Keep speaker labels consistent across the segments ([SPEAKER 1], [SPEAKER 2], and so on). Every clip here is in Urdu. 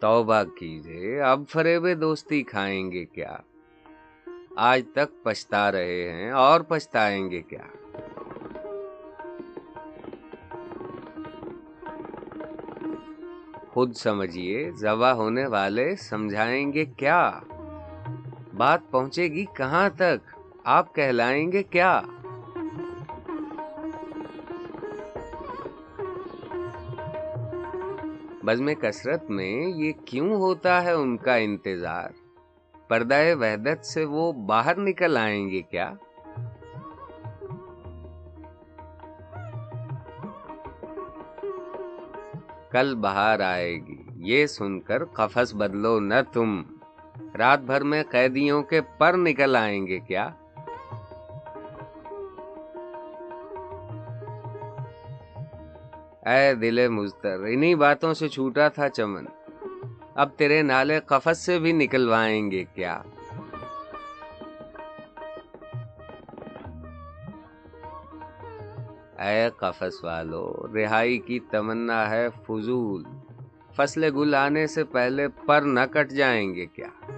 [SPEAKER 1] توبہ کیجیے، اب فریب دوستی کھائیں گے کیا؟ آج تک پچھتا رہے ہیں اور پچھتائیں گے کیا؟ خود سمجھیے زبا ہونے والے سمجھائیں گے کیا؟ بات پہنچے گی کہاں تک؟ آپ کہلائیں گے کیا؟ بزم کثرت میں یہ کیوں ہوتا ہے ان کا انتظار؟ پردہ وحدت سے وہ باہر نکل آئیں گے کیا؟ کل باہر آئے گی۔ یہ سن کر قفس بدلو نہ تم۔ رات بھر میں قیدیوں کے پر نکل آئیں گے کیا؟ اے دل مزتر انہی باتوں سے چھوٹا تھا چمن۔ اب تیرے نالے قفس سے بھی نکلوائیں گے کیا؟ اے قفس والو، رہائی کی تمنا ہے فضول۔ فصل گل آنے سے پہلے پر نہ کٹ جائیں گے کیا؟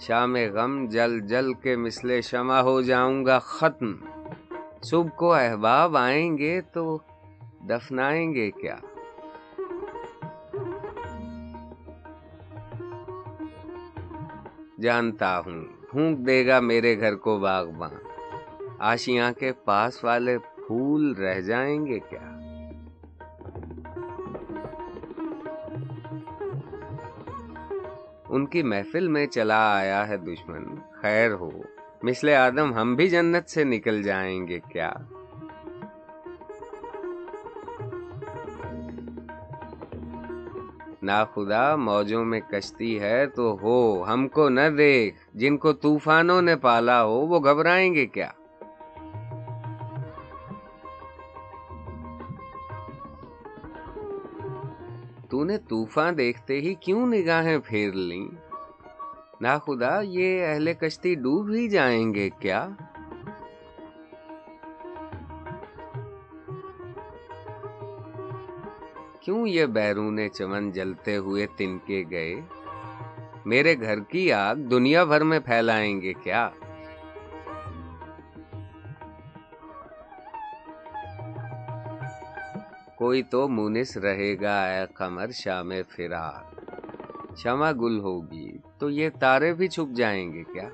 [SPEAKER 1] شام غم جل جل کے مسلے شمع ہو جاؤں گا ختم۔ صبح کو احباب آئیں گے تو دفنائیں گے کیا؟ جانتا ہوں، پھونک دے گا میرے گھر کو باغباں آشیاں کے پاس والے پھول رہ جائیں گے کیا؟ ان کی محفل میں چلا آیا ہے دشمن۔ خیر ہو، مثل آدم، ہم بھی جنت سے نکل جائیں گے کیا؟ نا خدا موجوں میں کشتی ہے تو ہو، ہم کو نہ دیکھ، جن کو طوفانوں نے پالا ہو، وہ گھبرائیں گے کیا؟ تو نے طوفان دیکھتے ہی کیوں نگاہیں پھیر لیں؟ نا خدا، یہ اہل کشتی ڈوب ہی جائیں گے کیا؟ کیوں یہ بیرون چمن جلتے ہوئے تن کے گئے؟ میرے گھر کی آگ دنیا بھر میں پھیلائیں گے کیا؟ کوئی تو مونس رہے گا، اے قمر شام فرار شمع گل ہوگی، تو یہ تارے بھی چھپ جائیں گے کیا؟